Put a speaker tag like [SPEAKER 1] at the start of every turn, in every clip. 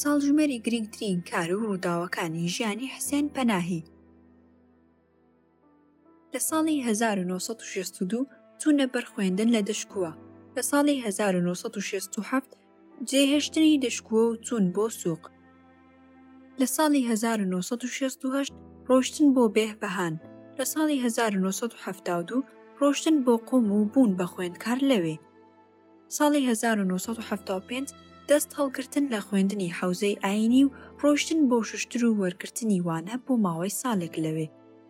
[SPEAKER 1] ساڵژمێری گرنگترین کار و ڕووداوەکانی ژیانی حسێن پەناهی لە ساڵی 1962 چوونە بەر خوێندن لە دەشکووە لە ساڵی 1967 جێهێشتنی دەشکووە و چوون بۆ سووق لە ساڵی 1968 ڕۆشتن بۆ بێه بەهان لە ساڵی 1970 ڕۆشتن بۆ قوم و بوون بە خوێندکار لەوێ ساڵی 1970 دەست هەڵگرتن لە خوێندنی حەوزەی ئاینی و ڕۆشتن بۆ شوشتر و وەرگرتنی وانە بۆ ماوەی ساڵێک لەوێ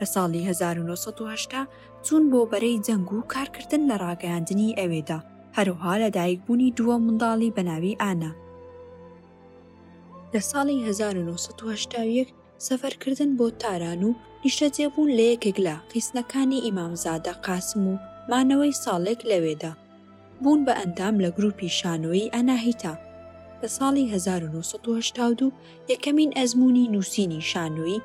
[SPEAKER 1] لە ساڵی هەزار و نۆ سەد و هەشتا چوون بۆ بەرەی جەنگ و کارکردن لە ڕاگەیاندنی ئەوێدا، هەروەها لە دایک بوونی دووە منداڵی بە ناوی ئانا. لە ساڵی هەزار و نۆ سەد و هەشتا و یەک سەفەرکردن بۆ تاران و نیشتەجێبوون لە یەکێک لە خیسنەکانی ئیمامزادە قاسم و مانەوەی ساڵێک لەوێدا، بوون بە ئەندام لە گرووپی شانۆیی ئاناهیتا. لە ساڵی هەزار و نۆ سەد و هەشتا و دوو یەکەمین ئەزموونی نووسینی شانۆیی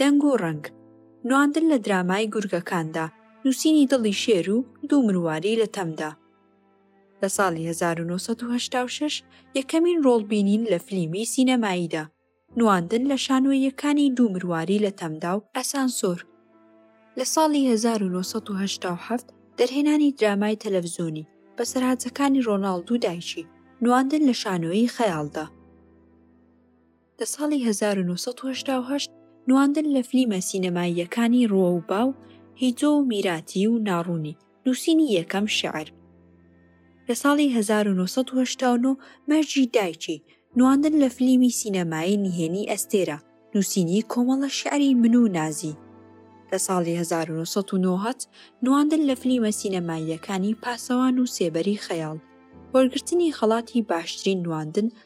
[SPEAKER 1] دەنگ و ڕەنگ نواندن لە درامای گورگەکاندا نووسینی دڵی شێر و دوو مرواری لە تەمدا لە ساڵی هەزار و نۆ سەد و هەشتا و شەش یەکەمین ڕۆڵ بینین لە فلیمی سینەماییدا نواندن لە شانۆییەکانی دوو مرواری لە تەمدا و ئەسانسۆر لە ساڵی هەزار و نۆ سەد و هەشتا و حەفت دەرهێنانی درامای تەلەڤزۆنی بەسەرهاتەکانی ڕۆناڵد و دایکی نواندن لە شانۆیی خەیاڵدا. لە ساڵی هەزار و نۆ سەد و هەشتا و هەشت نواندن لە فلیمە سینەماییەکانی ڕووە و با و هیجۆ و میراتی و ناڕوونی، نووسینی یەکەم شیعر. لە ساڵی هەزار و نۆ سەد و هەشتا و نۆ مەرجی دایکی، نواندن لە فلیمی سینەمایی نهێنی ئەستێرە، نووسینی کۆمەڵە شیعری من و نازی. لە ساڵی هەزار و نۆ سەد و نۆهەد نواندن لە فلیمە سینەماییەکانی پاسەوان و سێبەری خەیاڵ، وەرگرتنی خەڵاتی باشترین نواندن،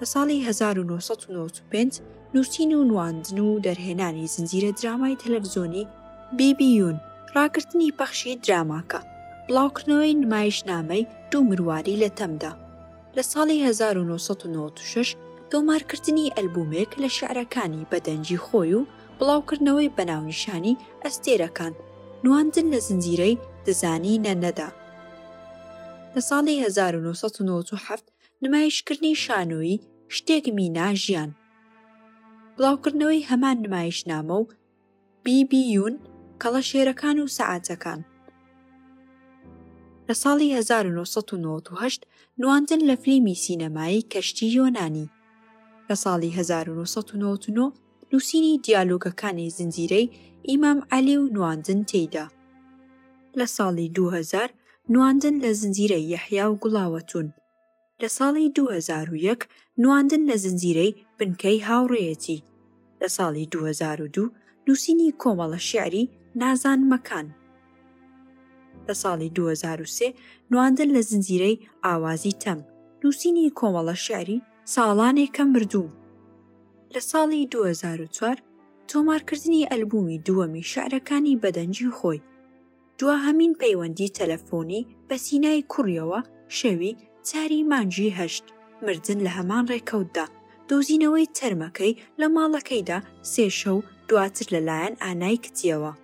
[SPEAKER 1] لە ساڵی هەزار و نۆ سەد و نەوەد و پێنج نووسین و نواندن و دەرهێنانی زنجیرە درامای تەلەڤزۆنی بیبیون، ڕاگرتنی پەخشی دراماکە، بڵاوکردنەوەی نمایشنامەی دوو مرواری لە تەمدا، لە ساڵی هەزار و نۆ سەد و نەوەد و شەش تۆمارکردنی ئەلبوومێک لە شیعرەکانی بە دەنگی خۆی و بڵاوکردنەوەی بە ناونیشانی ئەستێرەکان، نواندن لە زنجیرەی دزانی نەنەدا لە ساڵی هەزار و نۆ سەد و نەوەد و حەفت، نمایشکردنی شانۆیی شتێک مینا ژیان بڵاوکردنەوەی هەمان نمایشنامە و بیبیون کەڵەشێرەکان و سەعاتەکان لە ساڵی 1998 نواندن لە فلیمی سینەمایی کەشتی یۆنانی لە ساڵی 1999 نووسینی دیالۆگەکانی زنجیرەی ئیمام عەلی و نواندن تێیدا. لە ساڵی دوو هەزار نواندن لە زنجیرەی یەحیا و گوڵاوەتون. لە ساڵی دوو هەزار و یەک نواندن لە زنجیرەی بنکەی هاوڕێیەتی. لە ساڵی دوو هەزار و دوو نووسینی کۆمەڵە شیعری نازان مەکان. لە ساڵی دوو هەزار و سێ نواندن لە زنجیرەی ئاوازی تەم. نووسینی کۆمەڵە شیعری ساڵانێکە مردووم. لە ساڵی دوو هەزار و چوار تۆمارکردنی ئەلبوومی دووەمی شیعرەکانی بە دەنگی خۆی، دواهەمین پەیوەندی تەلەفۆنی بە سینای کوڕیەوە شەوی چاری مانگی هەشت، مردن لە هەمان ڕێکەوتدا، دۆزینەوەی تەرمەکەی لە ماڵەکەیدا سێ شەو دواتر لەلایەن ئانای کتیەوە.